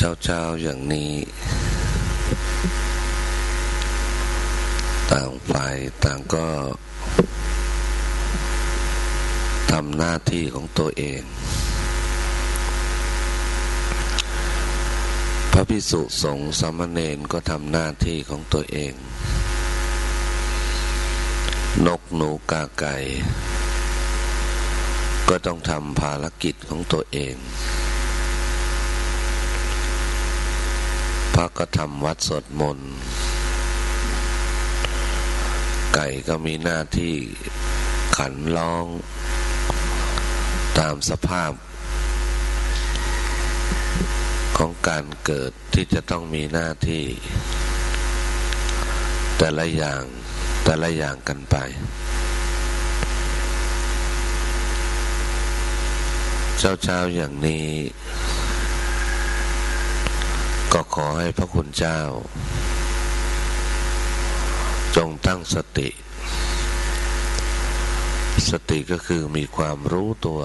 เช้าเช้าอย่างนี้ ต่างฝ่ายต่างก็ทำหน้าที่ของตัวเอง พระพิสุสงฆ์สามเณรก็ทำหน้าที่ของตัวเอง นกหนูกาไก่ ก็ต้องทำภารกิจของตัวเอง พระก็ทำวัดสวดมนต์ไก่ก็มีหน้าที่ขันร้อง ตามสภาพ ของการเกิดที่จะต้องมีหน้าที่ แต่ละอย่างแต่ละอย่างกันไป เช้าเช้าอย่างนี้ ก็ขอให้พระคุณเจ้า จงตั้งสติ สติก็คือมีความรู้ตัว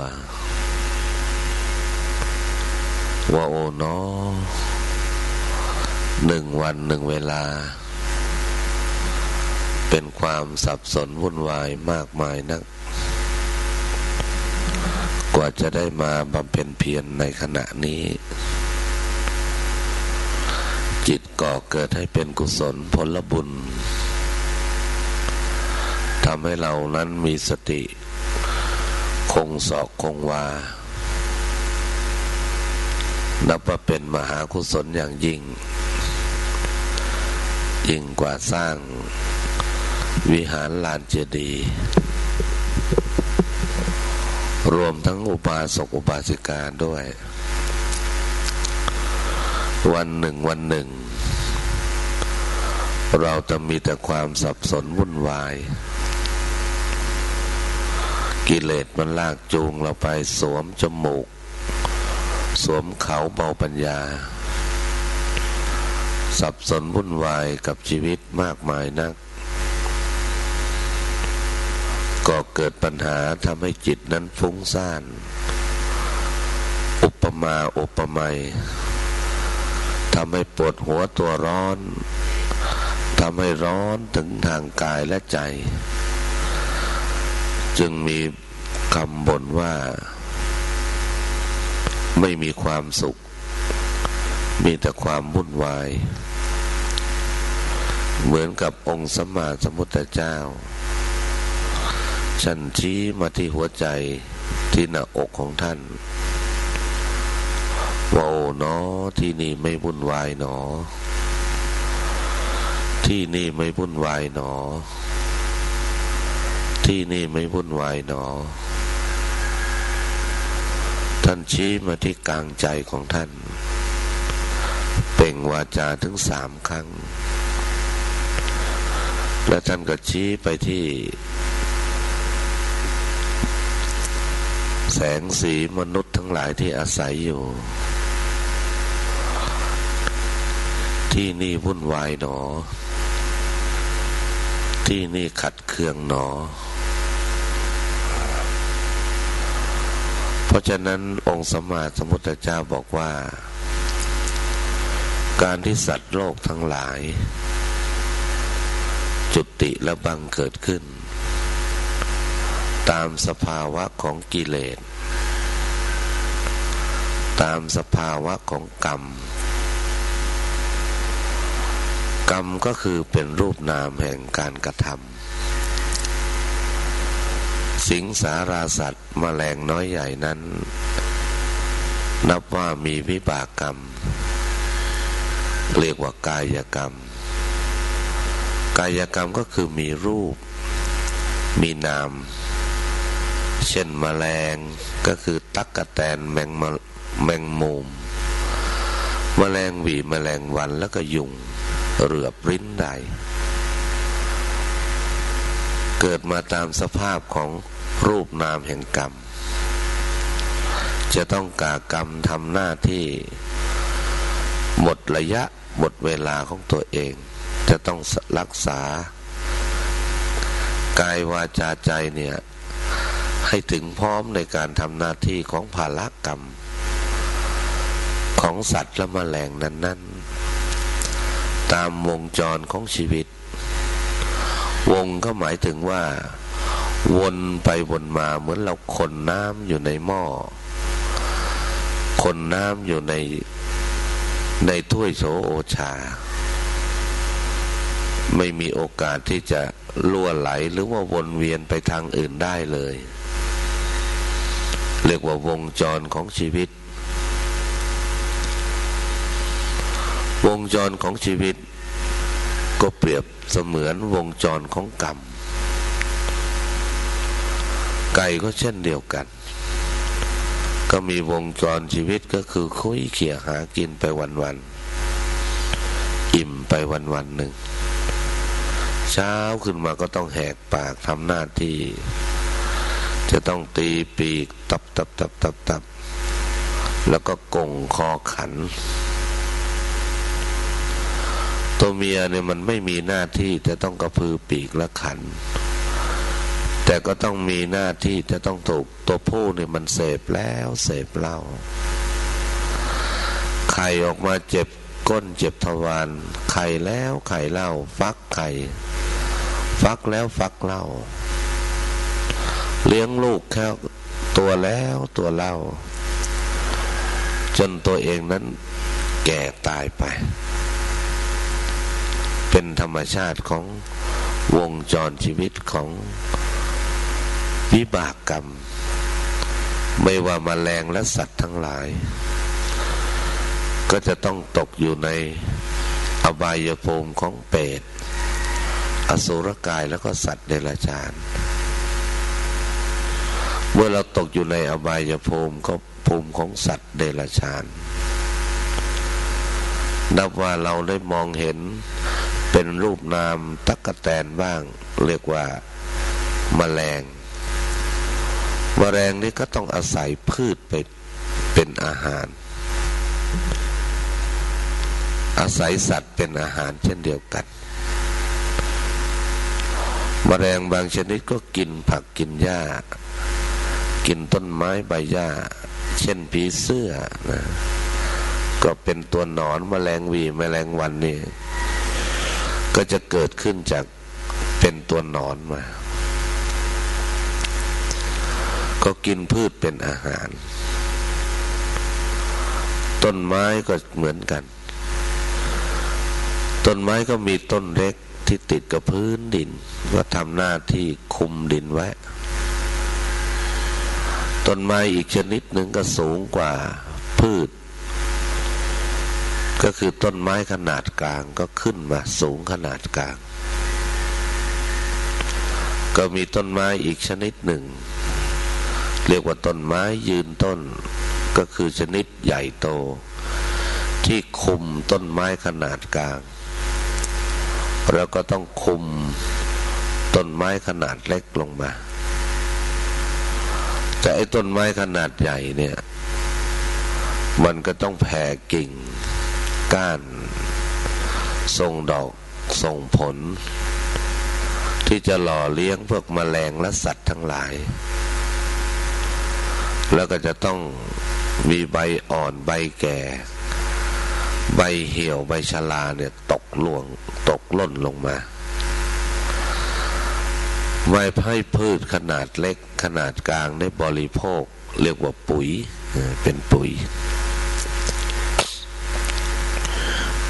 ว่าโอ๋นอหนึ่งวันหนึ่งเวลา เป็นความสับสนวุ่นวายมากมายนัก กว่าจะได้มาบำเพ็ญเพียรในขณะนี้ ก่อเกิดให้เป็นกุศลผลบุญทำให้เรานั้นมีสติ คงสอกคงวา นับว่าเป็นมหากุศลอย่างยิ่ง ยิ่งกว่าสร้าง วิหารลานเจดีย์รวมทั้งอุบาสกอุบาสิกาด้วย วันหนึ่งวันหนึ่ง เราจะมีแต่ความสับสนวุ่นวาย กิเลสมันลากจูงเราไปสวมจมูก สวมเขาเบาปัญญา สับสนวุ่นวายกับชีวิตมากมายนัก ก็เกิดปัญหาทำให้จิตนั้นฟุ้งซ่าน อุปมาอุปไมย ทำให้ปวดหัวตัวร้อนทำให้ร้อนถึงทางกายและใจ จึงมีคำบ่นว่า ไม่มีความสุข มีแต่ความวุ่นวาย เหมือนกับองค์สมมาสมุทธเจ้า ฉันชี้มาที่หัวใจที่หน้าอกของท่าน ว่าโอ้นอที่นี่ไม่วุ่นวายหนอ ที่นี่ไม่วุ่นวายหนอ ที่นี่ไม่วุ่นวายหนอ ท่านชี้มาที่กลางใจของท่าน เป่งวาจาถึงสามครั้ง และท่านก็ชี้ไปที่ แสงสีมนุษย์ทั้งหลายที่อาศัยอยู่ ที่นี่วุ่นวายหนอ ที่นี่ขัดเคืองหนอ เพราะฉะนั้นองค์สมมาสมุทธเจ้าบอกว่า การที่สัตว์โลกทั้งหลาย จุติและบังเกิดขึ้น ตามสภาวะของกิเลส ตามสภาวะของกรรม กรรมก็คือเป็นรูปนามแห่งการกระทำสิงสาราสัตว์มแมลงน้อยใหญ่นั้น นับว่ามีวิบากกรรม เรียกว่ากายกรรม กายกรรมก็คือมีรูป มีนาม เช่นมแมลงก็คือตักกะแตนแมงแมงมุมมแมลงหวีมแมลงวันแล้วก็ยุงเหลือบริ้นใด เกิดมาตามสภาพของรูปนามแห่งกรรม จะต้องกากรรมทำหน้าที่หมดระยะหมดเวลาของตัวเอง จะต้องรักษากายวาจาใจเนี่ย ให้ถึงพร้อมในการทำหน้าที่ของภาระกรรมขของสัตว์และแมลงนั้น ๆ ตามวงจรของชีวิต วงก็หมายถึงว่า วนไปวนมาเหมือนเราคนน้ำอยู่ในหม้อคนน้ำอยู่ในในถ้วยโสโอชา ไม่มีโอกาสที่จะล่วไหลหรือว่าวนเวียนไปทางอื่นได้เลย เรียกว่าวงจรของชีวิต วงจรของชีวิต ก็เปรียบเสมือนวงจรของกรรม ไก่ก็เช่นเดียวกัน ก็มีวงจรชีวิตก็คือคุยเขี่ยหากินไปวันๆอิ่มไปวันๆหนึ่ง เช้าขึ้นมาก็ต้องแหกปากทำหน้าที่ จะต้องตีปีกตับตับตับตับตับแล้วก็กงคอขัน ตัวเมียเนี่ยมันไม่มีหน้าที่จะต้องกระพือปีกและขัน แต่ก็ต้องมีหน้าที่จะต้องถูกตัวผู้เนี่ยมันเสพแล้วเสพเล่าไข่ออกมาเจ็บก้นเจ็บทวารไข่แล้วไข่เล่า ฟักไข่ ฟักแล้วฟักเล่า เลี้ยงลูกแค่ตัวแล้วตัวเล่า จนตัวเองนั้นแก่ตายไป เป็นธรรมชาติของวงจรชีวิตของวิบากกรรม ไม่ว่ามาแมลงและสัตว์ทั้งหลาย ก็จะต้องตกอยู่ในอบายภูมิของเปรตอสุรกายแล้วก็สัตว์เดรัจฉาน เมื่อเราตกอยู่ในอบายภูมิก็ภูมิของสัตว์เดรัจฉาน นับว่าเราได้มองเห็นเป็นรูปนามตักกะแตนบ้าง เรียกว่ามาแมลงมแมลงนี่ก็ต้องอาศัยพืชไปเป็นอาหาร อาศัยสัตว์เป็นอาหารเช่นเดียวกันมแมลงบางชนิดก็กินผักกินหญ้า กินต้นไม้ใบหญ้า เช่นผีเสื้อนะก็เป็นตัวหนอนมแมลงวีมแมลงวันนี่ก็จะเกิดขึ้นจากเป็นตัวหนอนมา ก็กินพืชเป็นอาหาร ต้นไม้ก็เหมือนกัน ต้นไม้ก็มีต้นเล็กที่ติดกับพื้นดิน ก็ทำหน้าที่คุมดินไว้ ต้นไม้อีกชนิดหนึ่งก็สูงกว่าพืช ก็คือต้นไม้ขนาดกลางก็ขึ้นมาสูงขนาดกลาง ก็มีต้นไม้อีกชนิดหนึ่ง เรียกว่าต้นไม้ยืนต้น ก็คือชนิดใหญ่โต ที่คุมต้นไม้ขนาดกลาง แล้วก็ต้องคุมต้นไม้ขนาดเล็กลงมา แต่ไอ้ต้นไม้ขนาดใหญ่เนี่ย มันก็ต้องแผ่กิ่ง ก้านส่งดอกส่งผล ที่จะหล่อเลี้ยงพวกมแมลงและสัตว์ทั้งหลาย แล้วก็จะต้องมีใบอ่อนใบแก่ ใบเหี่ยวใบชราเนี่ยตกล่วงตกล่นลงมา ไว้ให้พืชขนาดเล็กขนาดกลางได้บริโภค เรียกว่าปุ๋ยเป็นปุ๋ย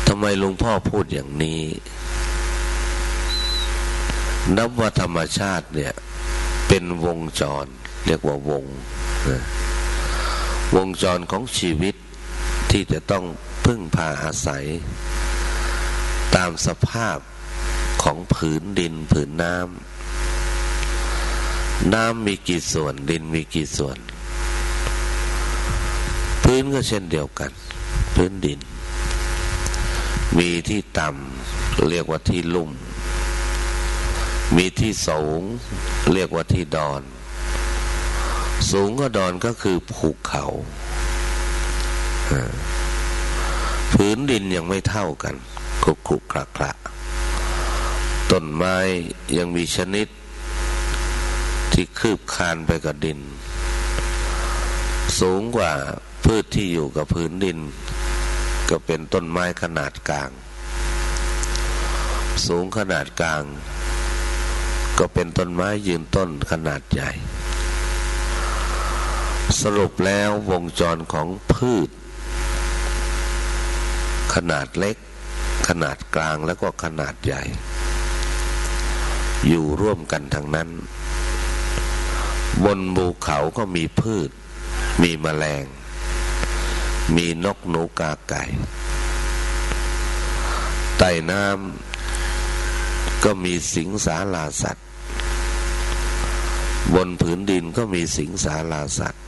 ทำไมลุงพ่อพูดอย่างนี้ นับว่าธรรมชาติเนี่ยเป็นวงจร เรียกว่าวง วงจรของชีวิตที่จะต้องพึ่งพาอาศัย ตามสภาพของผืนดินผืนน้ำ น้ำมีกี่ส่วน ดินมีกี่ส่วน พื้นก็เช่นเดียวกัน พื้นดิน มีที่ต่ำเรียกว่าที่ลุ่ม มีที่สูง เรียกว่าที่ดอน สูงก็ดอนก็คือภูเขา พื้นดินยังไม่เท่ากันครุกครุกระกระต้นไม้ยังมีชนิด ที่คืบคานไปกับดิน สูงกว่าพืชที่อยู่กับพื้นดิน ก็เป็นต้นไม้ขนาดกลาง สูงขนาดกลาง ก็เป็นต้นไม้ยืนต้นขนาดใหญ่ สรุปแล้ววงจรของพืช ขนาดเล็ก ขนาดกลางแล้วก็ขนาดใหญ่ อยู่ร่วมกันทั้งนั้น บนภูเขาก็มีพืช มีแมลง มีนกหนูกาไก่ใต้น้ำก็มีสิงสาราสัตว์ บนผืนดินก็มีสิงสาราสัตว์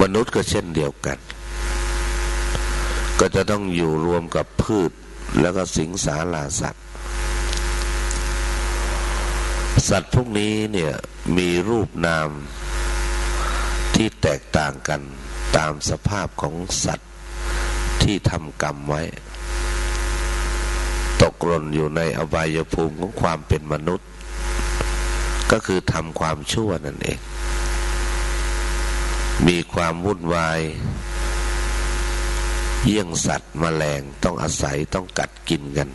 มนุษย์ก็เช่นเดียวกัน ก็จะต้องอยู่รวมกับพืชแล้วก็สิงสาราสัตว์ สัตว์พวกนี้เนี่ยมีรูปนามที่แตกต่างกันตามสภาพของสัตว์ที่ทำกรรมไว้ ตกหล่นอยู่ในอบายภูมิของความเป็นมนุษย์ ก็คือทำความชั่วนั่นเอง มีความวุ่นวาย เยี่ยงสัตว์มแมลงต้องอาศัยต้องกัดกินกัน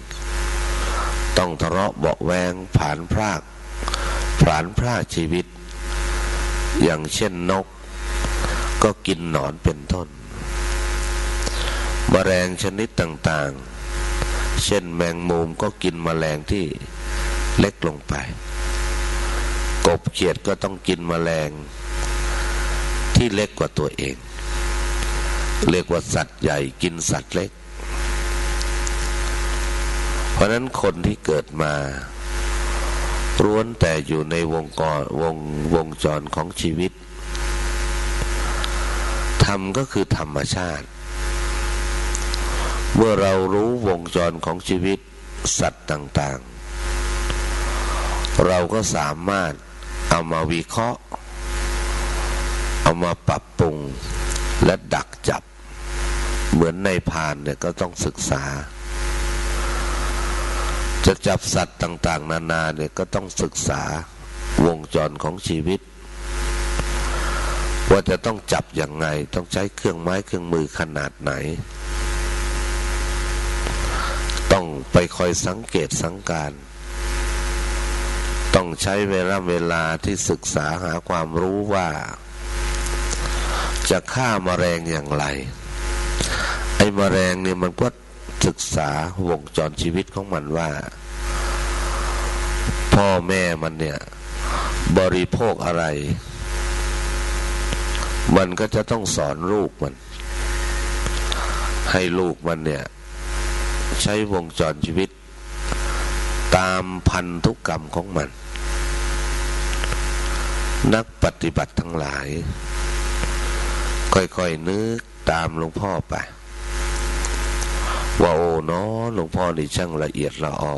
ต้องทะเลาะเบาแวงผ่านพราก ผ่านพรากชีวิต อย่างเช่นนก ก็กินหนอนเป็นต้นมแมลงชนิดต่างๆ เช่นแมงมุมก็กินมแมลงที่เล็กลงไป กบเขียดก็ต้องกินมแมลงที่เล็กกว่าตัวเอง เรียกว่าสัตว์ใหญ่กินสัตว์เล็ก เพราะนั้นคนที่เกิดมา ร้วนแต่อยู่ในวงกรวงวงจรของชีวิต ธรรมก็คือธรรมชาติ เมื่อเรารู้วงจรของชีวิตสัตว์ต่างๆ เราก็สามารถเอามาวิเคราะห์ เอามาปรับปรุงและดักจับ เหมือนในพานเนี่ยก็ต้องศึกษา จะจับสัตว์ต่าง ๆ นานาเนี่ยก็ต้องศึกษาวงจรของชีวิต ว่าจะต้องจับอย่างไง ต้องใช้เครื่องไม้เครื่องมือขนาดไหน ต้องไปคอยสังเกตสังการ ต้องใช้เวลาเวลาที่ศึกษาหาความรู้ว่า จะฆ่ามาแมลงอย่างไร ไอ้มแมลงเนี่ยมันก็ ศึกษาวงจรชีวิตของมันว่า พ่อแม่มันเนี่ย บริโภคอะไร มันก็จะต้องสอนลูกมัน ให้ลูกมันเนี่ย ใช้วงจรชีวิต ตามพันธุกกรรมของมัน นักปฏิบัติทั้งหลาย ค่อยๆนึกตามหลวงพ่อไป ว่าโอ้เนาะหลวงพ่อนี่ช่างละเอียดละออ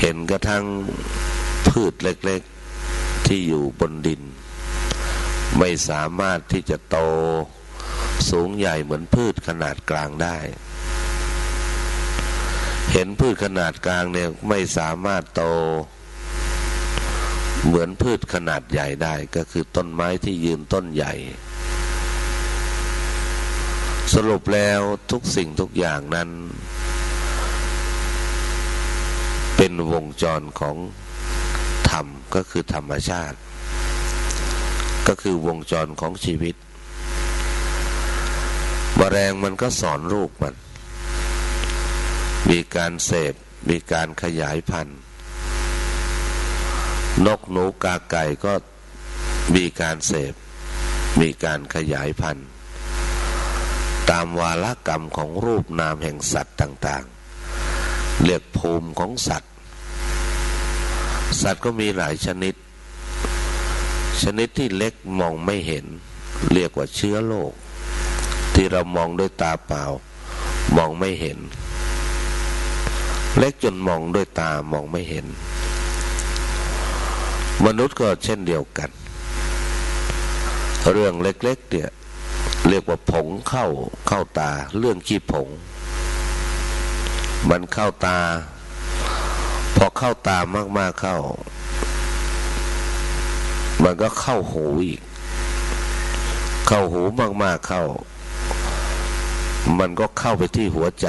เห็นกระทั่งพืชเล็กๆที่อยู่บนดิน ไม่สามารถที่จะโตสูงใหญ่เหมือนพืชขนาดกลางได้ เห็นพืชขนาดกลางเนี่ยไม่สามารถโต เหมือนพืชขนาดใหญ่ได้ก็คือต้นไม้ที่ยืนต้นใหญ่ สรุปแล้วทุกสิ่งทุกอย่างนั้น เป็นวงจรของธรรมก็คือธรรมชาติ ก็คือวงจรของชีวิตมแมลงมันก็สอนลูกมัน มีการเสพมีการขยายพันธุ์ นกหนูกาไก่ก็มีการเสพมีการขยายพันธุ์ ตามวาลกรรมของรูปนามแห่งสัตว์ต่างๆ เรียกภูมิของสัตว์ สัตว์ก็มีหลายชนิด ชนิดที่เล็กมองไม่เห็น เรียกว่าเชื้อโรคที่เรามองด้วยตาเปล่า มองไม่เห็น เล็กจนมองด้วยตามองไม่เห็น มนุษย์ก็เช่นเดียวกัน เรื่องเล็กๆเนี่ย เรียกว่าผงเข้าเข้าตาเรื่องขี้ผง มันเข้าตา พอเข้าตามากๆเข้า มันก็เข้าหูอีก เข้าหูมากๆเข้า มันก็เข้าไปที่หัวใจ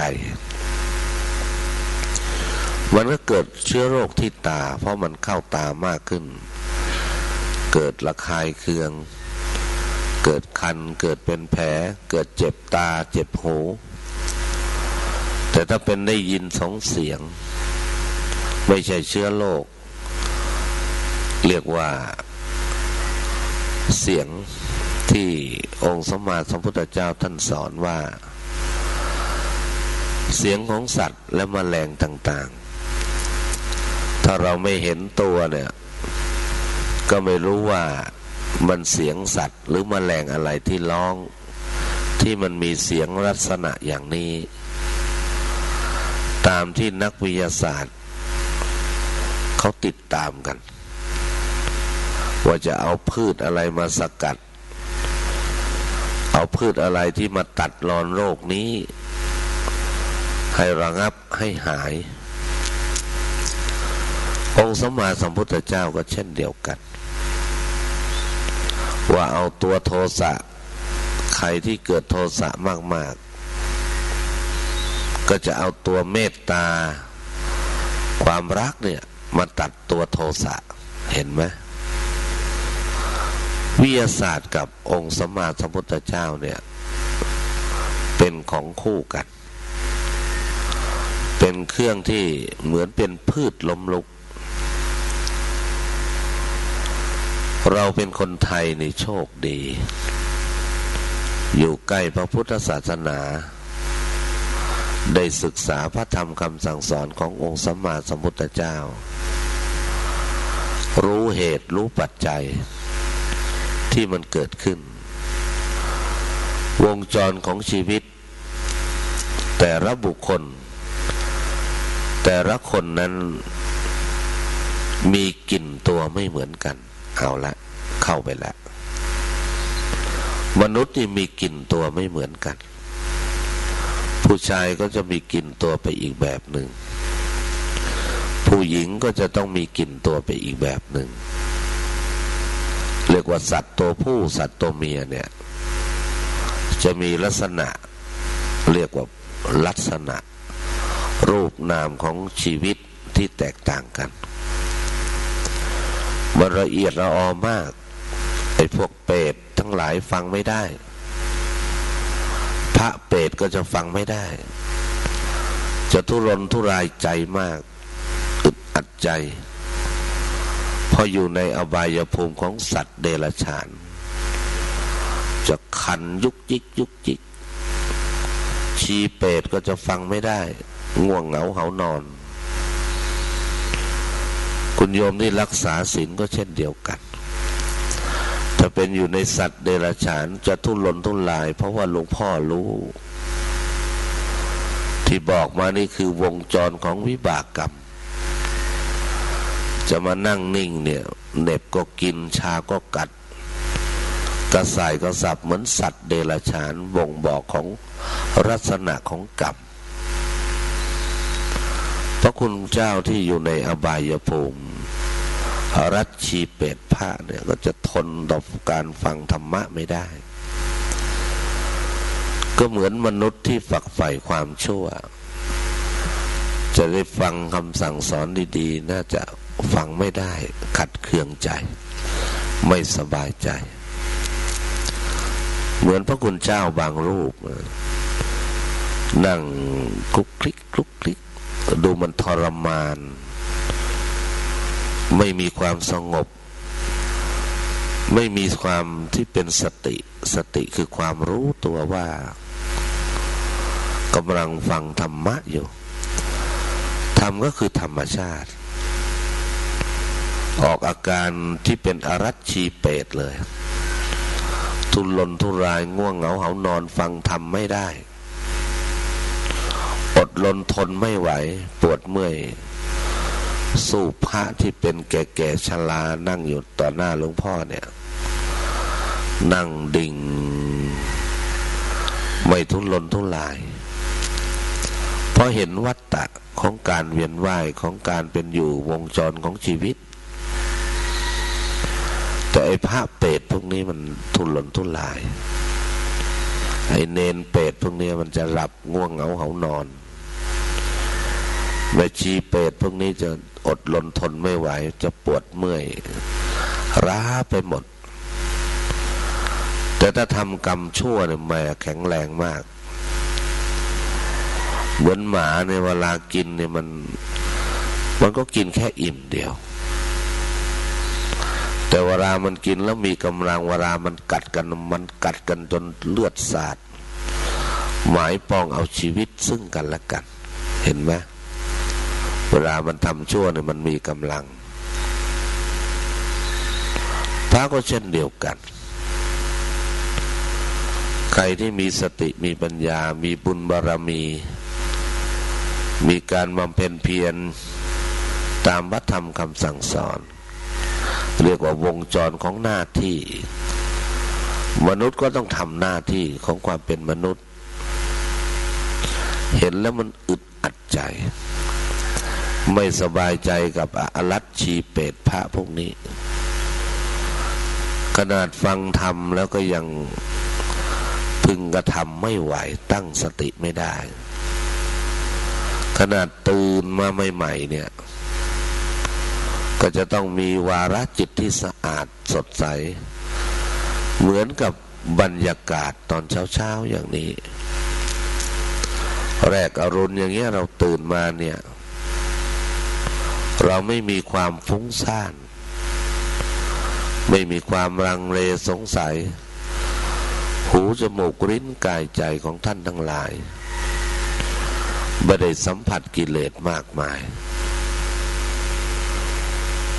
มันก็เกิดเชื้อโรคที่ตา เพราะมันเข้าตามากขึ้น เกิดระคายเคือง เกิดคัน เกิดเป็นแผล เกิดเจ็บตา เจ็บหู แต่ถ้าเป็นได้ยินสองเสียง ไม่ใช่เชื้อโรคเรียกว่าเสียงที่องค์สมมาสมพุทธเจ้าท่านสอนว่า เสียงของสัตว์และมแมลงต่างๆ ถ้าเราไม่เห็นตัวเนี่ย ก็ไม่รู้ว่า มันเสียงสัตว์ หรือมแมลงอะไรที่ร้อง ที่มันมีเสียงลักษณะอย่างนี้ ตามที่นักวิทยาศาสตร์ เขาติดตามกัน ว่าจะเอาพืชอะไรมาสกัด เอาพืชอะไรที่มาตัดรอนโรคนี้ ให้ระงับให้หาย องค์สมมาสัมพุทธเจ้าก็เช่นเดียวกัน ว่าเอาตัวโทสะใครที่เกิดโทสะมาก ๆ ก็จะเอาตัวเมตตา ความรักเนี่ยมาตัดตัวโทสะเห็นไหมวิทยาศาสตร์กับองค์สมมาสัมพุทธเจ้าเนี่ย เป็นของคู่กัน เป็นเครื่องที่เหมือนเป็นพืชล้มลุก เราเป็นคนไทยในโชคดี อยู่ใกล้พระพุทธศาสนา ได้ศึกษาพระธรรมคำสั่งสอนขององค์สมมาสัมพุทธเจ้า รู้เหตุรู้ปัจจัย ที่มันเกิดขึ้น วงจรของชีวิต แต่ละบุคคล แต่ละคนนั้นมีกลิ่นตัวไม่เหมือนกัน เอาละ เข้าไปละ มนุษย์ที่มีกลิ่นตัวไม่เหมือนกัน ผู้ชายก็จะมีกลิ่นตัวไปอีกแบบหนึ่ง ผู้หญิงก็จะต้องมีกลิ่นตัวไปอีกแบบหนึ่ง เรียกว่าสัตว์ตัวผู้สัตว์ตัวเมียเนี่ย จะมีลักษณะ เรียกว่าลักษณะ รูปนามของชีวิตที่แตกต่างกัน มันละเอียดละออมากไอ้พวกเปรตทั้งหลายฟังไม่ได้ พระเปรตก็จะฟังไม่ได้ จะทุรนทุรายใจมากอึดอัดใจพออยู่ในอบายภูมิของสัตว์เดรัจฉาน จะขันยุกยิกยุกยิกชีเปรตก็จะฟังไม่ได้ ง่วงเหงาเหานอน คุณโยมที่รักษาศีลก็เช่นเดียวกันถ้าเป็นอยู่ในสัตว์เดรัจฉานจะทุนลนทุนลาย เพราะว่าหลวงพ่อรู้ ที่บอกมานี่คือวงจรของวิบากกรรม จะมานั่งนิ่งเนี่ยเน็บก็กินชาก็กัด กระสายก็สับเหมือนสัตว์เดรัจฉานบ่งบอกของลักษณะของกรรม ระคุณเจ้าที่อยู่ในอบายภูมิ รัชชีเปตพระเนี่ยก็จะทนต่อการฟังธรรมะไม่ได้ ก็เหมือนมนุษย์ที่ฝักใฝ่ความชั่ว จะได้ฟังคำสั่งสอนดีๆ น่าจะฟังไม่ได้ ขัดเคืองใจ ไม่สบายใจ เหมือนพระคุณเจ้าบางรูป นั่งคลุกคลิกคลุกคลิก ดูมันทรมาน ไม่มีความสงบ ไม่มีความที่เป็นสติ สติคือความรู้ตัวว่ากำลังฟังธรรมะอยู่ธรรมก็คือธรรมชาติ ออกอาการที่เป็นอารัชชีเปตเลย ทุลนทุรายง่วงเหงาเหานอนฟังทำไม่ได้ ลนทนไม่ไหว ปวดเมื่อย สู้พระที่เป็นแก่ๆชรานั่งอยู่ต่อหน้าหลวงพ่อเนี่ย นั่งดิ่ง ไม่ทุนลนทุราย เพราะเห็นวัฏฏะของการเวียนว่ายของการเป็นอยู่วงจรของชีวิต แต่ไอ้พระเปรตพวกนี้มันทุนหล่นทุนลายไอ้เนนเปรตพวกนี้มันจะหลับง่วงเหงาเหานอน แม่ชีเปรตพวกนี้จะอดลนทนไม่ไหว จะปวดเมื่อยร้าไปหมด แต่ถ้าทำกรรมชั่วเนี่ยแม่แข็งแรงมาก เหมือนหมาในเวลากินเนี่ยมัน มันก็กินแค่อิ่มเดียว แต่เวลามันกินแล้วมีกำลังเวลามันกัดกันมันกัดกันจนเลือดสาดหมายปองเอาชีวิตซึ่งกันและกัน เห็นไหม เวลามันทำชั่วเนี่ยมันมีกำลังพระก็เช่นเดียวกัน ใครที่มีสติมีปัญญา มีบุญบารมี มีการบำเพ็ญเพียรตามวัฒธรรมคำสั่งสอน เรียกว่าวงจรของหน้าที่ มนุษย์ก็ต้องทำหน้าที่ของความเป็นมนุษย์ เห็นแล้วมันอึดอัดใจ ไม่สบายใจกับอรัตชีเปตพระพวกนี้ ขนาดฟังธรรมแล้วก็ยังพึงกระทำไม่ไหวตั้งสติไม่ได้ ขนาดตื่นมาใหม่ๆเนี่ย ก็จะต้องมีวาระจิตที่สะอาดสดใส เหมือนกับบรรยากาศตอนเช้าๆอย่างนี้ แรกอรุณอย่างเงี้ยเราตื่นมาเนี่ย เราไม่มีความฟุ้งซ่าน ไม่มีความรังเลสงสัย หูจมูกลิ้นกายใจของท่านทั้งหลายไม่ได้สัมผัสกิเลสมากมาย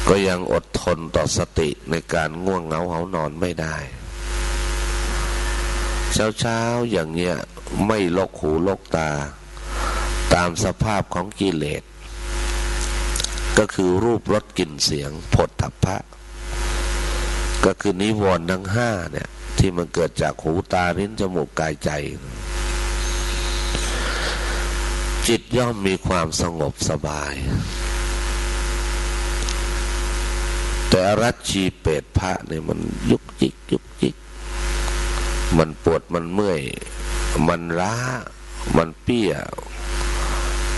ก็ยังอดทนต่อสติในการง่วงเหงาเหานอนไม่ได้ เช้าเช้าอย่างเงี้ยไม่ลกหูลกตา ตามสภาพของกิเลส ก็คือรูปรสกลิ่นเสียงผลทัพพะ ก็คือนิวรณ์ทั้งห้าเนี่ยที่มันเกิดจากหูตาลิ้นจมูกกายใจ จิตย่อมมีความสงบสบาย แต่รัชชีเปตพระเนี่ยมันยุกจิกยุกจิก มันปวดมันเมื่อย มันร้า มันเปี้ย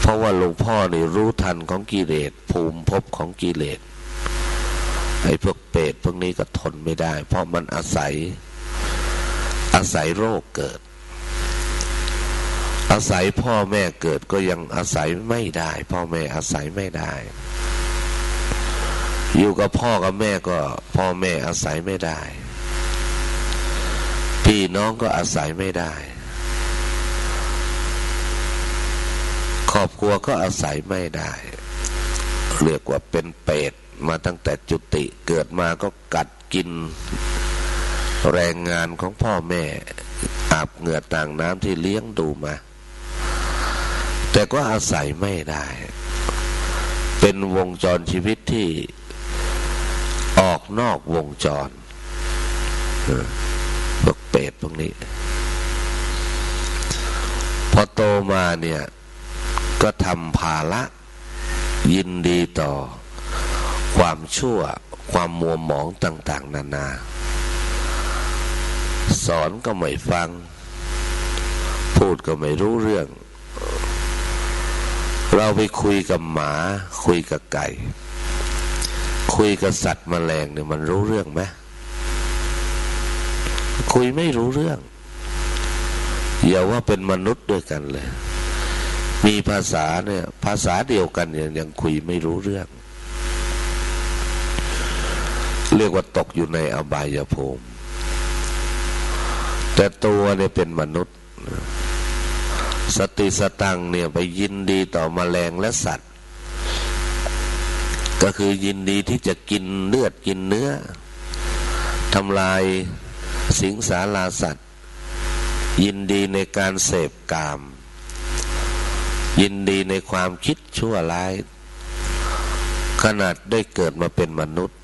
ราะว่าหลวงพ่อนี่รู้ทันของกิเลสภูมิภพของกิเลสไอ้พวกเปรตพวกนี้ก็ทนไม่ได้ เพราะมันอาศัย อาศัยโรคเกิด อาศัยพ่อแม่เกิดก็ยังอาศัยไม่ได้ พ่อแม่อาศัยไม่ได้ อยู่กับพ่อกับแม่ก็พ่อแม่อาศัยไม่ได้ พี่น้องก็อาศัยไม่ได้ ครอบครัวก็อาศัยไม่ได้เรียกว่าเป็นเปรตมาตั้งแต่จุติเกิดมาก็กัดกิน แรงงานของพ่อแม่อาบเหงื่อต่างน้ำที่เลี้ยงดูมา แต่ก็อาศัยไม่ได้ เป็นวงจรชีวิตที่ออกนอกวงจรพวกเปรตพวกนี้ พอโตมาเนี่ย ก็ทำภาละยินดีต่อ ความชั่วความมัวหมองต่าง ๆ นานา สอนก็ไม่ฟัง พูดก็ไม่รู้เรื่อง เราไปคุยกับหมา คุยกับไก่ คุยกับสัตว์มแมลงเนี่ยมันรู้เรื่องไหมคุยไม่รู้เรื่องอย่าว่าเป็นมนุษย์ด้วยกันเลย มีภาษาเนี่ย ภาษาเดียวกันยังยังคุยไม่รู้เรื่อง เรียกว่าตกอยู่ในอบายภูมิแต่ตัวเนี่ยเป็นมนุษย์ สติสตังเนี่ยไปยินดีต่อมแมลงและสัตว์ ก็คือยินดีที่จะกินเลือดกินเนื้อทำลายสิงสาราสัตว์ ยินดีในการเสพกาม ยินดีในความคิดชั่วร้าย ขนาดได้เกิดมาเป็นมนุษย์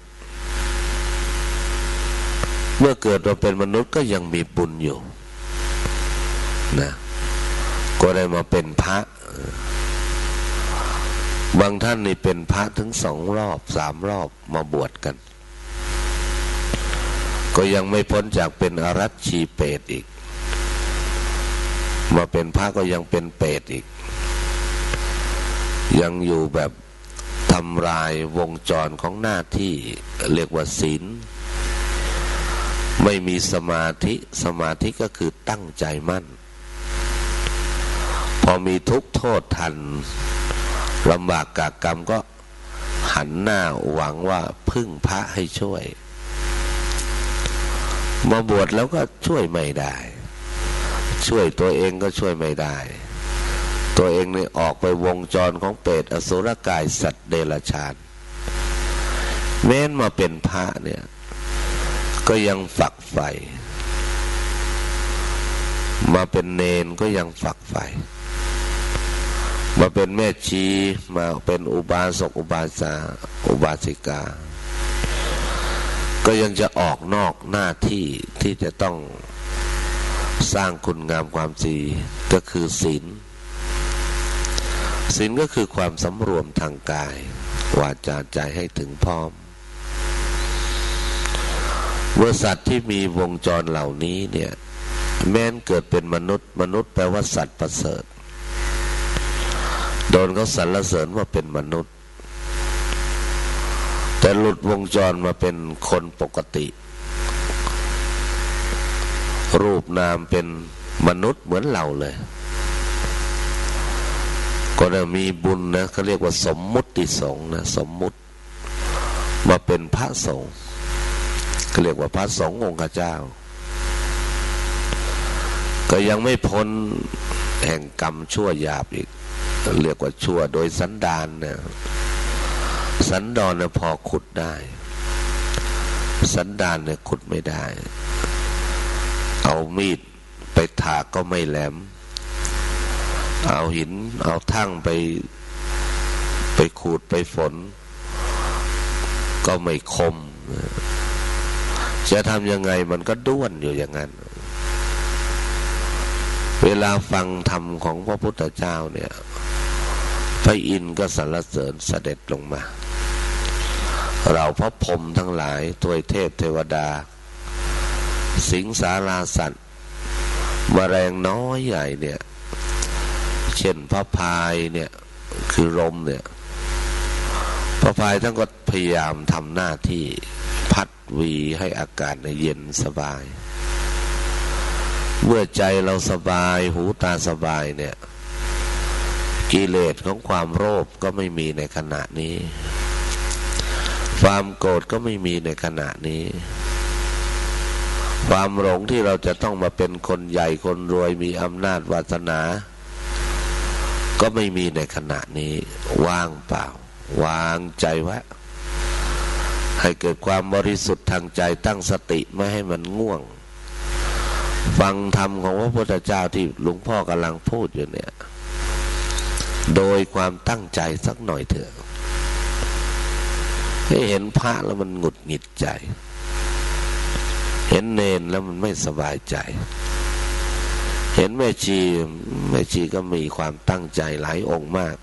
เมื่อเกิดมาเป็นมนุษย์ก็ยังมีบุญอยู่นะก็ได้มาเป็นพระ บางท่านนี่เป็นพระถึงสองรอบสามรอบมาบวชกัน ก็ยังไม่พ้นจากเป็นอรัชชีเปรตอีก มาเป็นพระก็ยังเป็นเปรตอีก ยังอยู่แบบทำลายวงจรของหน้าที่เรียกว่าศีลไม่มีสมาธิสมาธิก็คือตั้งใจมั่น พอมีทุกโทษทันลำบากกากรรมก็หันหน้าหวังว่าพึ่งพระให้ช่วย มาบวชแล้วก็ช่วยไม่ได้ ช่วยตัวเองก็ช่วยไม่ได้ ตัวเองนี่ออกไปวงจรของเปรตอสุรกายสัตว์เดรัจฉานแม้นมาเป็นพระเนี่ย ก็ยังฝักใฝ่มาเป็นเนนก็ยังฝักใฝ่มาเป็นแม่ชีมาเป็นอุบาสกอุบาสาอุบาสิกา ก็ยังจะออกนอกหน้าที่ที่จะต้องสร้างคุณงามความดีก็คือศีล ศีลก็คือความสำรวมทางกาย วาจาใจให้ถึงพร้อมเมื่อสัตว์ที่มีวงจรเหล่านี้เนี่ย แม้นเกิดเป็นมนุษย์ มนุษย์แปลว่าสัตว์ประเสริฐโดนเขาสรรเสริญว่าเป็นมนุษย์ แต่หลุดวงจรมาเป็นคนปกติ รูปนามเป็นมนุษย์เหมือนเราเลย ก็จะมีบุญนะเขาเรียกว่าสมมุติสงนะสมมุติ มาเป็นพระสงฆ์เขาเรียกว่าพระสงฆ์องค์เจ้า ก็ยังไม่พ้นแห่งกรรมชั่วหยาบอีกเรียกว่าชั่วโดยสันดานเนี่ยสันดอนเนี่ยพอขุดได้ สันดานเนี่ยขุดไม่ได้ เอามีดไปถากก็ไม่แหลม เอาหิน เอาทั้งไป ไปขูดไปฝน ก็ไม่คม จะทำยังไงมันก็ด้วนอยู่อย่างนั้น เวลาฟังธรรมของพระพุทธเจ้าเนี่ย พระอินทร์ก็สรรเสริญเสด็จลงมา เราพระพรมทั้งหลายทวยเทพเทวดา สิงสาราสัตว์มแมลงน้อยใหญ่เนี่ย พระพายเนี่ย คือลมเนี่ย พระพายท่านก็พยายามทำหน้าที่พัดวีให้อากาศในเย็นสบาย เมื่อใจเราสบายหูตาสบายเนี่ย กิเลสของความโลภก็ไม่มีในขณะนี้ ความโกรธก็ไม่มีในขณะนี้ ความหลงที่เราจะต้องมาเป็นคนใหญ่คนรวยมีอำนาจวาสนา ก็ไม่มีในขณะนี้ว่างเปล่า วางใจไว้ให้เกิดความบริสุทธิ์ทางใจตั้งสติไม่ให้มันง่วง ฟังธรรมของพระพุทธเจ้าที่หลวงพ่อกำลังพูดอยู่เนี่ย โดยความตั้งใจสักหน่อยเถอะให้เห็นพระแล้วมันหงุดหงิดใจ เห็นเนนแล้วมันไม่สบายใจ เห็นแม่ชีแม่ชีก็มีความตั้งใจหลายองค์มาก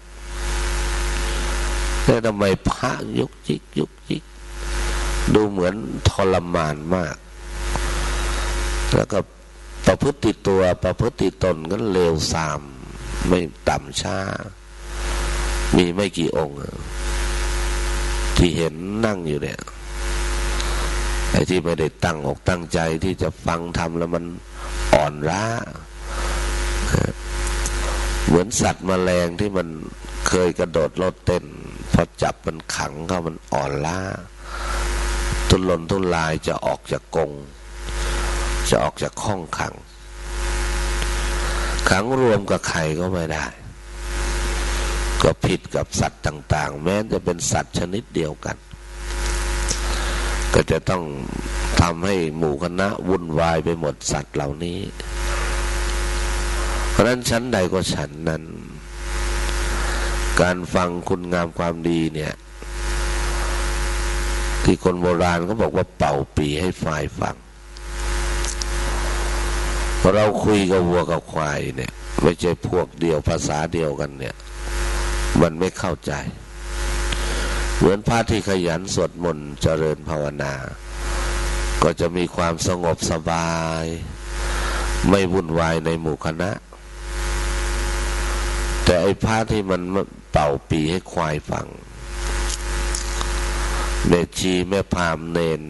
แต่ทำไมพระยุกจิกยุกจิกดูเหมือนทรมานมาก แล้วก็ประพฤติตัวประพฤติตนก็เลวทราม ไม่ต่ำช้า มีไม่กี่องค์ ที่เห็นนั่งอยู่เนี่ยไอ้ที่ไม่ได้ตั้งอกตั้งใจที่จะฟังทำแล้วมันอ่อนล้า เหมือนสัตว์มแมลงที่มันเคยกระโดดโลดเต้น พอจับมันขังเข้ามันอ่อนล้า ทุนลนทุนลายจะออกจากกง จะออกจากข้องขัง ขังรวมกับใครก็ไม่ได้ ก็ผิดกับสัตว์ต่าง ๆ แม้จะเป็นสัตว์ชนิดเดียวกัน ก็จะต้องทำให้หมู่คณะวุ่นวายไปหมดสัตว์เหล่านี้ ราะนั้นชั้นใดก็ฉันนั้น การฟังคุณงามความดีเนี่ย ที่คนโบราณเขาบอกว่าเป่าปีให้ฝ่ายฟังเราคุยกับวัวกับควายเนี่ย ไม่ใช่พวกเดียวภาษาเดียวกันเนี่ย มันไม่เข้าใจ เหมือนพระที่ขยันสวดมนต์เจริญภาวนา ก็จะมีความสงบสบาย ไม่วุ่นวายในหมู่คณะ แต่ไอ้พระที่มันเป่าปีให้ควายฟังแม่ชีแม่พามเนน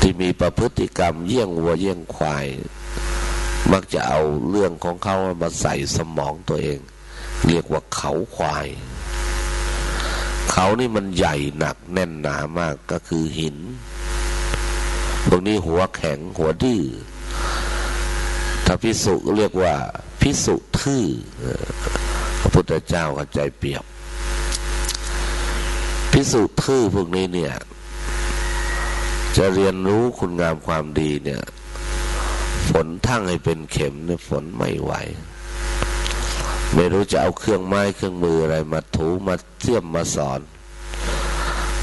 ที่มีประพฤติกรรมเยี่ยงวัวเยี่ยงควาย มักจะเอาเรื่องของเขามาใส่สมองตัวเอง เรียกว่าเขาควาย เขานี่มันใหญ่หนักแน่นหนามากก็คือหิน พวกนี้หัวแข็งหัวดื้อ ถ้าพิสุเรียกว่าพิสุทื่อพระพุทธเจ้าเข้าใจเปรียบ พิสุทื่อพวกนี้เนี่ย จะเรียนรู้คุณงามความดีเนี่ย ฝนทั้งให้เป็นเข็มเนี่ยฝนไม่ไหว ไม่รู้จะเอาเครื่องไม้เครื่องมืออะไรมาถูมาเสียมมาสอน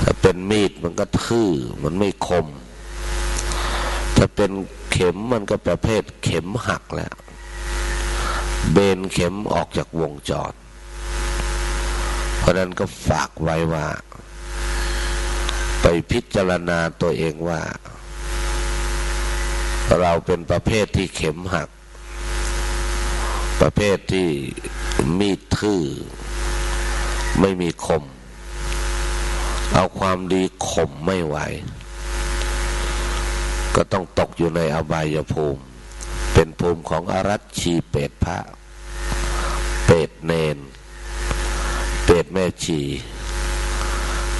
ถ้าเป็นมีดมันก็ทื่อมันไม่คม ถ้าเป็นเข็มมันก็ประเภทเข็มหักแล้ว เบนเข็มออกจากวงจร เพราะนั้นก็ฝากไว้ว่า ไปพิจารณาตัวเองว่า เราเป็นประเภทที่เข็มหัก ประเภทที่มีดทื่อ ไม่มีคม เอาความดีข่มไม่ไหว ก็ต้องตกอยู่ในอบายภูมิ เป็นภูมิของอรัชชีเปตพระ เปตเนน เปตแม่ชี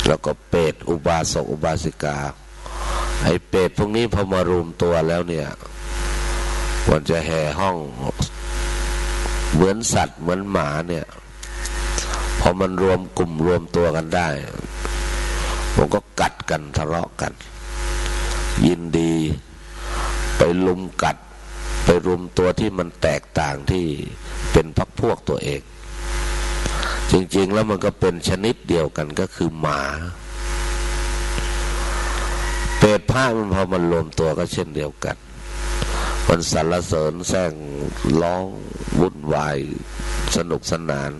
แล้วก็เปตอุบาสกอุบาสิกา ไอเปตพวกนี้พอมารวมตัวแล้วเนี่ยมันจะแห่ห้อง เหมือนสัตว์เหมือนหมาเนี่ย พอมันรวมกลุ่มรวมตัวกันได้ มันก็กัดกันทะเลาะกัน ยินดี ไปลุมกัด ไปรุมตัวที่มันแตกต่างที่เป็นพักพวกตัวเอง จริงๆแล้วมันก็เป็นชนิดเดียวกันก็คือหมา เปรตผ้ามันพอมันรวมตัวก็เช่นเดียวกันมันสรรเสริญแซงร้องวุ่นวาย สนุกสนาน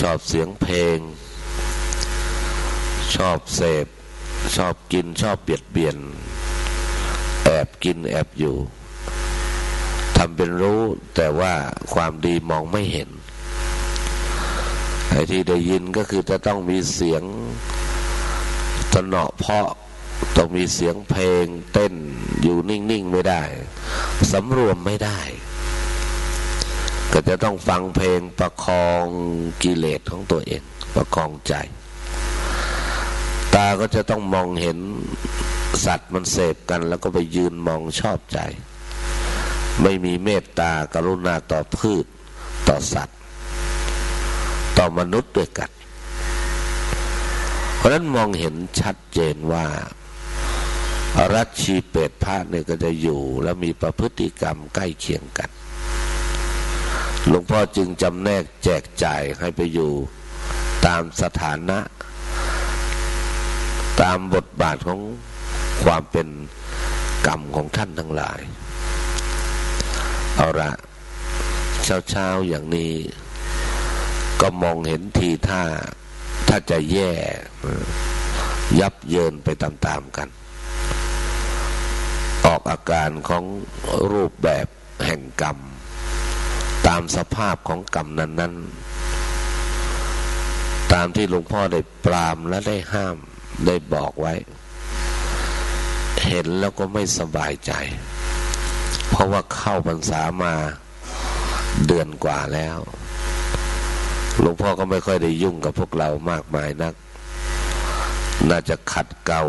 ชอบเสียงเพลง ชอบเสพ ชอบกินชอบเบียดเบียน แอบกินแอบอยู่ทำเป็นรู้แต่ว่าความดีมองไม่เห็นไอ้ที่ได้ยินก็คือจะต้องมีเสียงตนอเพาะต้องมีเสียงเพลงเต้นอยู่นิ่ง ๆ ไม่ได้สำรวมไม่ได้ ก็จะต้องฟังเพลงประคองกิเลสของตัวเอง ประคองใจ ตาก็จะต้องมองเห็นสัตว์มันเสพกัน แล้วก็ไปยืนมองชอบใจ ไม่มีเมตตากรุณาต่อพืชต่อสัตว์ ต่อมนุษย์ด้วยกัน เพราะนั้นมองเห็นชัดเจนว่า รัชชีเปตพระเนี่ยก็จะอยู่แล้วมีประพฤติกรรมใกล้เคียงกัน หลวงพ่อจึงจำแนกแจกจ่ายให้ไปอยู่ตามสถานะ ตามบทบาทของความเป็นกรรมของท่านทั้งหลาย เอาละเช้าๆอย่างนี้ ก็มองเห็นทีท่า ถ้าจะแย่ ยับเยินไปตามๆกัน ออกอาการของรูปแบบแห่งกรรม ตามสภาพของกรรมนั้น ๆ ตามที่หลวงพ่อได้ปรามและได้ห้าม ได้บอกไว้ เห็นแล้วก็ไม่สบายใจ เพราะว่าเข้าพรรษามาเดือนกว่าแล้วหลวงพ่อก็ไม่ค่อยได้ยุ่งกับพวกเรามากมายนัก น่าจะขัดเกลา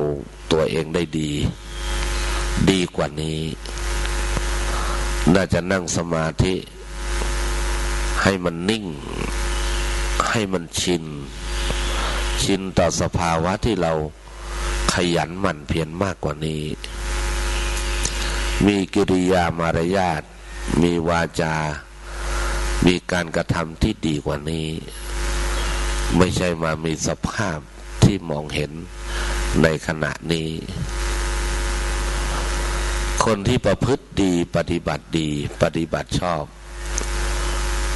ตัวเองได้ดี ดีกว่านี้ น่าจะนั่งสมาธิ ให้มันนิ่ง ให้มันชิน ชินต่อสภาวะที่เราขยันหมั่นเพียรมากกว่านี้ มีกิริยามารยาท มีวาจา มีการกระทำที่ดีกว่านี้ ไม่ใช่มามีสภาพที่มองเห็นในขณะนี้ คนที่ประพฤติดีปฏิบัติดีปฏิบัติชอบ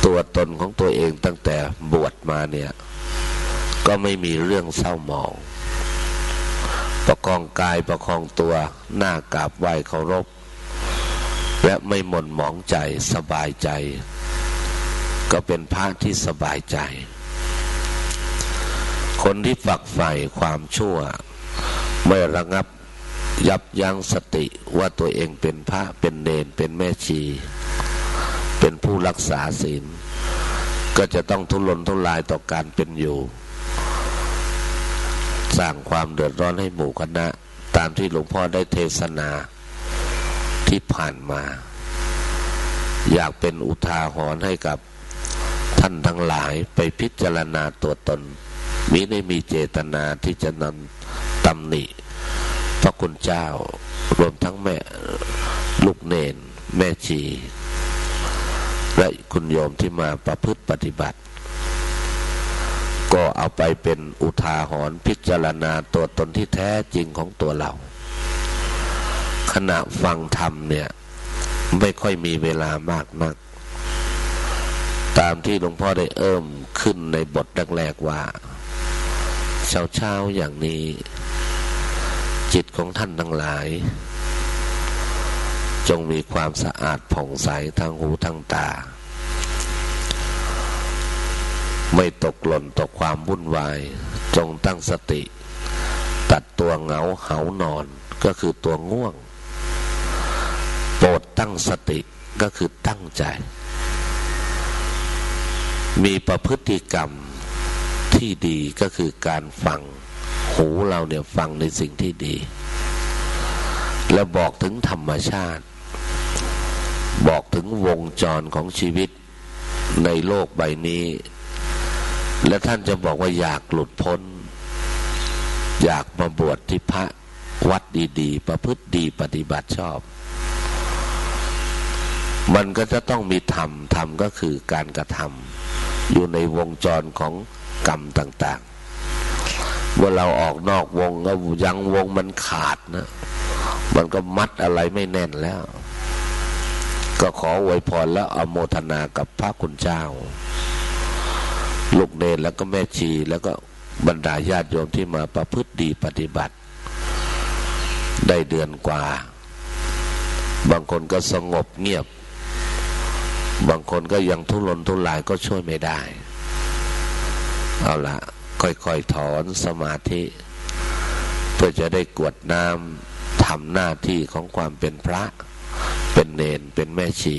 ตัวตนของตัวเองตั้งแต่บวชมาเนี่ย ก็ไม่มีเรื่องเศร้าหมอง ประคองกายประคองตัวหน้ากราบไหวเคารพ และไม่หม่นหมองใจสบายใจ ก็เป็นพระที่สบายใจ คนที่ฝักใฝ่ความชั่ว ไม่ระงับยับยั้งสติว่าตัวเองเป็นพระเป็นเนนเป็นแม่ชี เป็นผู้รักษาศีล ก็จะต้องทุรนทุรายต่อการเป็นอยู่ สร้างความเดือดร้อนให้หมู่คณะ ตามที่หลวงพ่อได้เทศนาที่ผ่านมา อยากเป็นอุทาหรณ์ให้กับท่านทั้งหลายไปพิจารณาตัวตนมิได้มีเจตนาที่จะนำตำหนิ พระคุณเจ้ารวมทั้งแม่ลูกเนน แม่ชี และคุณโยมที่มาประพฤติปฏิบัติ ก็เอาไปเป็นอุทาหรณ์พิจารณาตัวตนที่แท้จริงของตัวเรา ขณะฟังธรรมเนี่ย ไม่ค่อยมีเวลามากนัก ตามที่หลวงพ่อได้เอิ่มขึ้นในบทแรกๆว่า เช้าเช้าอย่างนี้ จิตของท่านทั้งหลาย จงมีความสะอาดผ่องใสทางหูทางตา ไม่ตกหล่นต่อความวุ่นวาย จงตั้งสติ ตัดตัวเหงาเหานอนก็คือตัวง่วง โปรดตั้งสติก็คือตั้งใจ มีประพฤติกรรมที่ดีก็คือการฟัง หูเราเนี่ยฟังในสิ่งที่ดี แล้วบอกถึงธรรมชาติ บอกถึงวงจรของชีวิตในโลกใบนี้ และท่านจะบอกว่าอยากหลุดพ้น อยากมาบวชที่พระวัดดีๆ ประพฤติดีปฏิบัติชอบ มันก็จะต้องมีธรรม ธรรมก็คือการกระทำอยู่ในวงจรของกรรมต่างๆ ว่าเราออกนอกวงก็ยังวงมันขาดนะ มันก็มัดอะไรไม่แน่นแล้ว ก็ขออวยพรแล้วอโมทนากับพระคุณเจ้า ลูกเนรแล้วก็แม่ชีแล้วก็บรรดาญาติโยมที่มาประพฤติดีปฏิบัติ ได้เดือนกว่า บางคนก็สงบเงียบ บางคนก็ยังทุรนทุรายก็ช่วยไม่ได้ เอาละค่อยๆถอนสมาธิ เพื่อจะได้กวดน้ำทำหน้าที่ของความเป็นพระ เป็นเนนเป็นแม่ชี